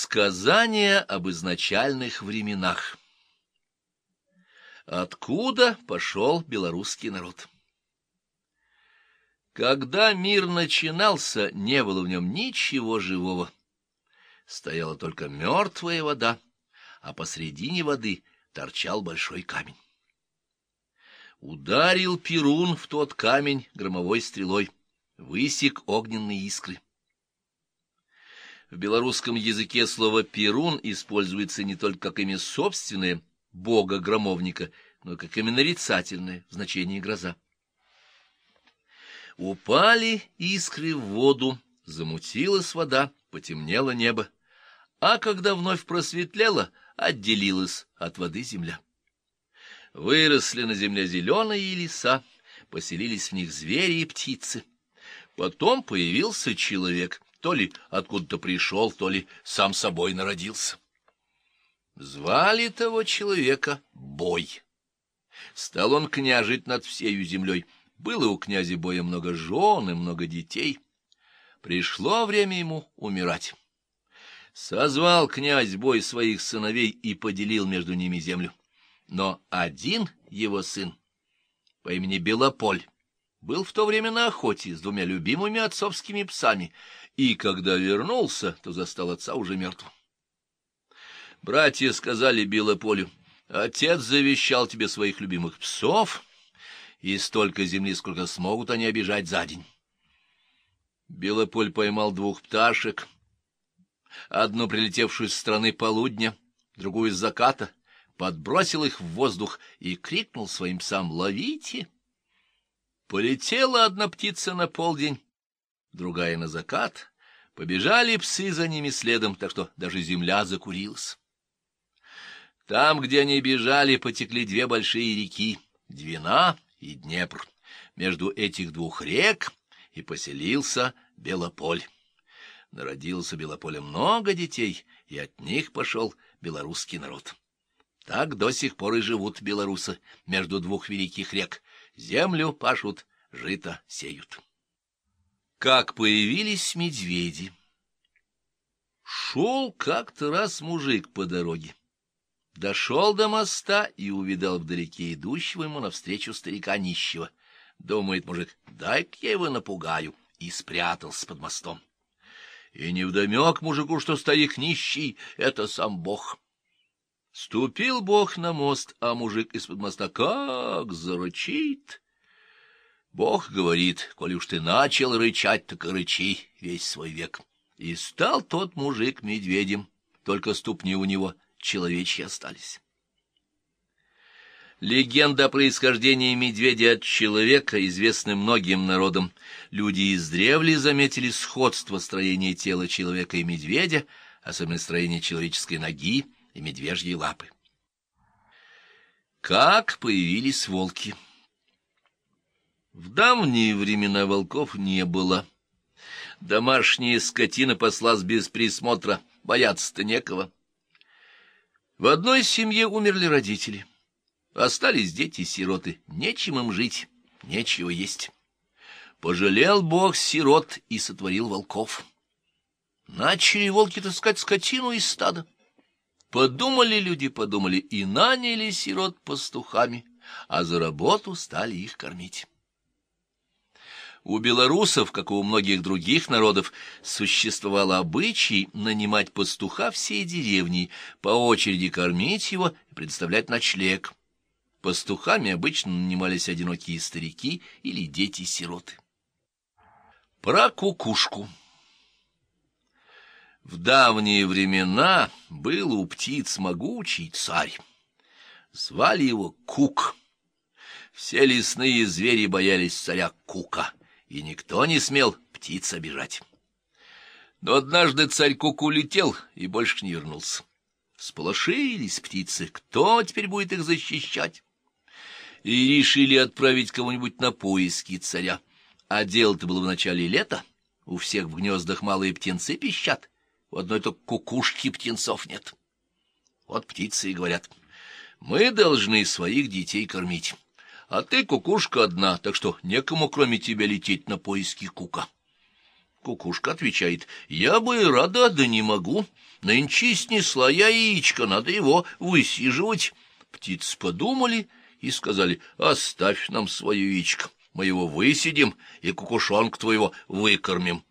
Сказание об изначальных временах. Откуда пошел белорусский народ? Когда мир начинался, не было в нем ничего живого. Стояла только мертвая вода, а посредине воды торчал большой камень. Ударил Перун в тот камень громовой стрелой, высек огненные искры. В белорусском языке слово «перун» используется не только как имя собственное, бога-громовника, но и как имя нарицательное в значении «гроза». Упали искры в воду, замутилась вода, потемнело небо, а когда вновь просветлело, отделилась от воды земля. Выросли на земле зеленые леса, поселились в них звери и птицы. Потом появился человек — то ли откуда-то пришел, то ли сам собой народился. Звали того человека Бой. Стал он княжить над всею землей. Было у князя Боя много жен и много детей. Пришло время ему умирать. Созвал князь Бой своих сыновей и поделил между ними землю. Но один его сын по имени Белополь был в то время на охоте с двумя любимыми отцовскими псами, и когда вернулся, то застал отца уже мертвым. Братья сказали Белополю, отец завещал тебе своих любимых псов, и столько земли, сколько смогут они обижать за день. Белополь поймал двух пташек, одну прилетевшую с стороны полудня, другую с заката, подбросил их в воздух и крикнул своим псам «Ловите!» Полетела одна птица на полдень, другая на закат. Побежали псы за ними следом, так что даже земля закурилась. Там, где они бежали, потекли две большие реки — Двина и Днепр. Между этих двух рек и поселился Белополь. Народился Белополе много детей, и от них пошел белорусский народ. Так до сих пор и живут белорусы между двух великих рек — Землю пашут, жито сеют. Как появились медведи? Шел как-то раз мужик по дороге. Дошел до моста и увидал вдалеке идущего ему навстречу старика нищего. Думает мужик, дай-ка я его напугаю, и спрятался под мостом. И невдомек мужику, что старик нищий — это сам Бог. Ступил Бог на мост, а мужик из-под моста как зарычит. Бог говорит, коли уж ты начал рычать, так и рычи весь свой век. И стал тот мужик медведем, только ступни у него человечьи остались. Легенда о происхождении медведя от человека известна многим народам. Люди издревле заметили сходство строения тела человека и медведя, особенно строение человеческой ноги, и медвежьи лапы. Как появились волки? В давние времена волков не было. Домашняя скотина послась без присмотра, бояться-то некого. В одной семье умерли родители. Остались дети-сироты, нечем им жить, нечего есть. Пожалел Бог сирот и сотворил волков. Начали волки таскать скотину из стада. Подумали люди, подумали, и наняли сирот пастухами, а за работу стали их кормить. У белорусов, как и у многих других народов, существовал обычай нанимать пастуха всей деревни, по очереди кормить его и предоставлять ночлег. Пастухами обычно нанимались одинокие старики или дети-сироты. Про кукушку. В давние времена был у птиц могучий царь. Звали его Кук. Все лесные звери боялись царя Кука, и никто не смел птиц обижать. Но однажды царь Кук улетел и больше не вернулся. Сполошились птицы, кто теперь будет их защищать? И решили отправить кого-нибудь на поиски царя. А дело-то было в начале лета, у всех в гнездах малые птенцы пищат, у одной только кукушки птенцов нет. Вот птицы и говорят, мы должны своих детей кормить, а ты кукушка одна, так что некому кроме тебя лететь на поиски кука. Кукушка отвечает, я бы и рада, да не могу. Нынче снесла я яичко, надо его высиживать. Птицы подумали и сказали, оставь нам свое яичко, мы его высидим и кукушонка твоего выкормим.